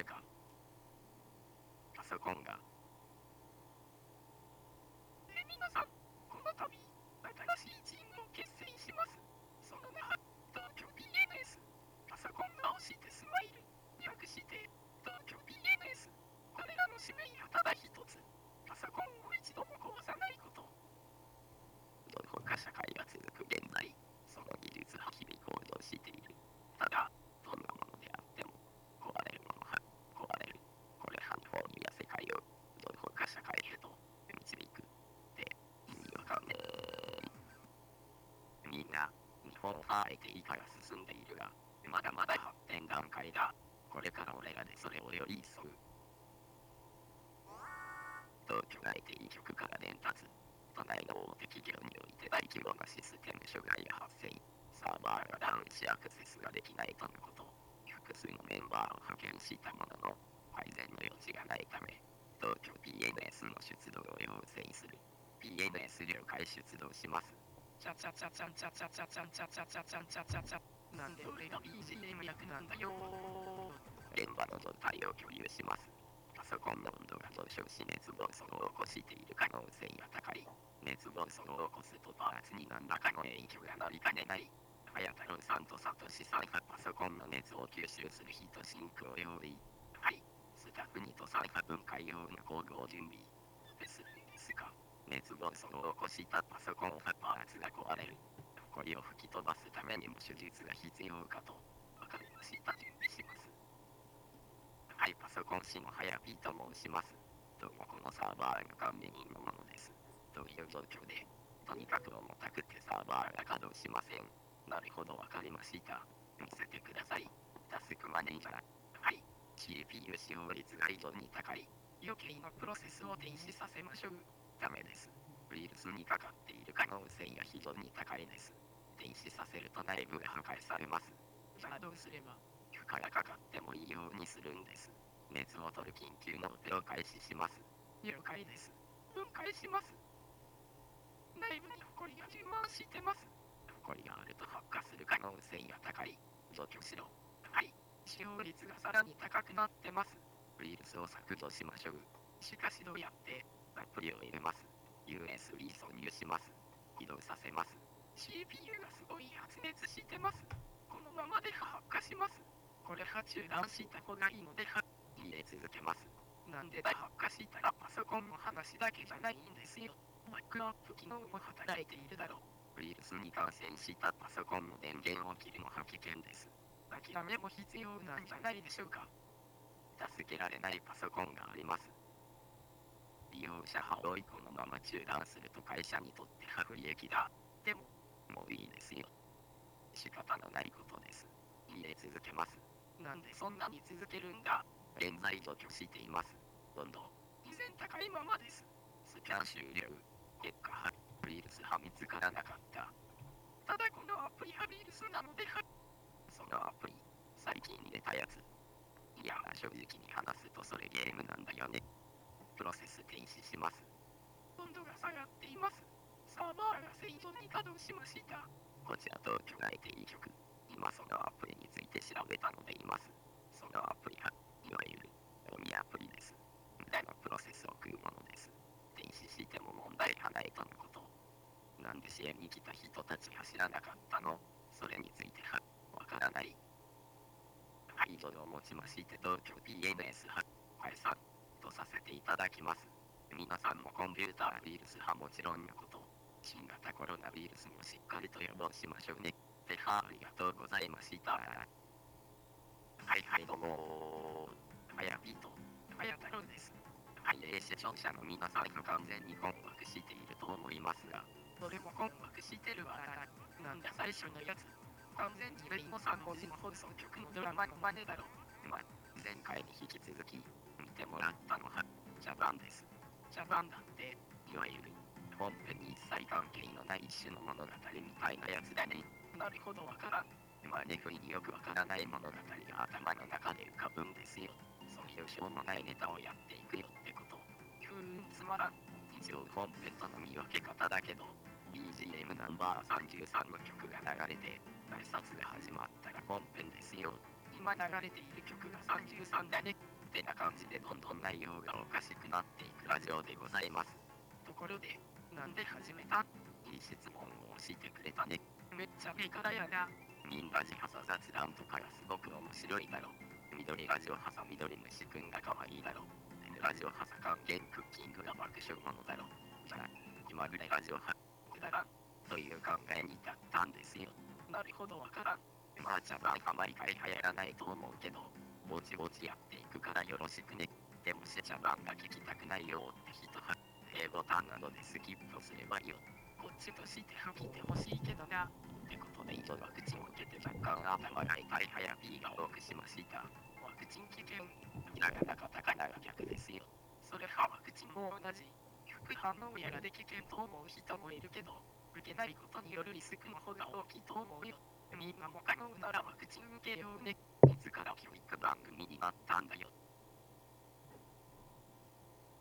れか。パソコンが。え皆さん、この度、新しいチームを結成します。その名は、東京 BNS。パソコンが押してスマイル。略して、東京 BNS。これらの使命はただ一つ。パソコンを一度も壊さないこと。どこか社会が続く現在、その技術は日々向上している。ただ、どんなものであっても、壊れるものは壊れる。これは日本や世界をどこか社会へと導く。って意味わかんねえ。みんな、日本はあえて以下が進んでいるが、まだまだ発展段階だ。これから俺らでそれをより一層。東京内定局から伝達。都内の大手企業において大規模なシステム障害が発生。サーバーがダウンしアクセスができないとのこと。複数のメンバーを派遣したものの、改善の余地がないため、東京 PNS の出動を要請する。PNS 了解出動します。なんで俺が BGM 役なんだよ現場の状態を共有します。パソコンの温度が上昇し熱暴走を起こしている可能性が高い。熱暴走を起こすとパーツに何らかの影響がなりかねない。早太郎さんとサトシさんがパソコンの熱を吸収するヒートシンクを用意。はい。スタッフにと酸化分解用の工具を準備。です。ですが、熱暴走を起こしたパソコンはパーツが壊れる。これを吹き飛ばすためにも手術が必要かと。わかりました。準備します。はい、パソコン氏のはやぴと申します。どうもこのサーバーが管理人のものです。どういう状況で、とにかく重たくてサーバーが稼働しません。なるほどわかりました。見せてください。タスクマネージャー。はい。CPU 使用率が異常に高い。余計なプロセスを停止させましょう。ダメです。ウイルスにかかっている可能性が非常に高いです。停止させると内部が破壊されます。じゃあどうすれば？負荷がかかってもいいようにするんです。熱を取る緊急のオペを開始します。了解です。分解します。内部に埃が充満してます。埃があると発火する可能性が高い。除去しろ。はい。使用率がさらに高くなってます。ウイルスを削除しましょう。しかしどうやってアプリを入れます。USB 挿入します。起動させます。CPU がすごい発熱してます。このままでは発火します。これは中断した方がいいのでは。入れ続けます。なんでだ発火したらパソコンの話だけじゃないんですよ。バックアップ機能も働いているだろう。ウイルスに感染したパソコンの電源を切るのは危険です。諦めも必要なんじゃないでしょうか。助けられないパソコンがあります。利用者は多いこのまま中断すると会社にとっては不利益だ。でも、もういいですよ。仕方のないことです。入れ続けます。なんでそんなに続けるんだ？現在除去しています。どんどん。依然高いままです。スキャン終了。結果は、ウイルスは見つからなかった。ただこのアプリはウイルスなのでは。そのアプリ、最近入れたやつ。いや、正直に話すとそれゲームなんだよね。プロセス停止します。温度が下がっています。サーバーが正常に稼働しました。こちら東京内定局。今そのアプリについて調べたので言います。そのアプリは、いわゆる、ゴミアプリです。無駄なプロセスを食うものです。停止しても問題がないとのこと。なんで支援に来た人たちが知らなかったの？それについては。はい、以上をもちまして東京 PNS は、解散とさせてい。ただきます。皆さんもコンピューターウイルスはもちろんのこと、新型コロナウイルスもしっかりと予防しましょうね。では、ありがとうござい。ました。はい。はい、どうもはやピート。はや太郎です。はい、えー視聴者の皆さんが完全に困惑してい。ると思い。ますが、どれも困惑してるわ。なんだ最初のやつ。完全にレイモ3文字の放送局のドラマの真似だろ。ま、前回に引き続き、見てもらったのは、ジャパンです。茶番だって。いわゆる、本編に一切関係のない一種の物語みたいなやつだね。なるほどわからん。まあ、ね、ふいによくわからない物語が頭の中で浮かぶんですよ。そういうしょうもないネタをやっていくよってこと。ふーん、つまらん。一応本編との見分け方だけど、BGM ナンバー33の曲が流れて、挨拶が始まったら本編ですよ。今流れている曲が33だね。ってな感じでどんどん内容がおかしくなっていくラジオでございます。ところで、なんで始めた？いい質問を教えてくれたね。めっちゃ目からやな。みんなジハサ雑談とかがすごく面白いだろ。緑ラジオハサ緑虫くんが可愛いだろ。ラジオハサ還元クッキングが爆笑なのだろ。じゃあ、今ぐらいラジオハだらん。という考えに至ったんですよ。なるほどわからん。まあ茶番が毎回流行らないと思うけど、ぼちぼちやっていくからよろしくね。でもし茶番が聞きたくないよって人は、A ボタンなどでスキップすればいいよ。こっちとしては聞いてほしいけどな。ってことで以上ワクチンを受けて若干頭が痛いはや P が多くしました。ワクチン危険。ひらがなカタカナが逆ですよ。それはワクチンも同じ。く反応やらできると思う人もいるけど、受けないことによるリスクの方が大きいと思うよ。みんなも可能ならワクチン受けようね。いつから教育番組になったんだよ。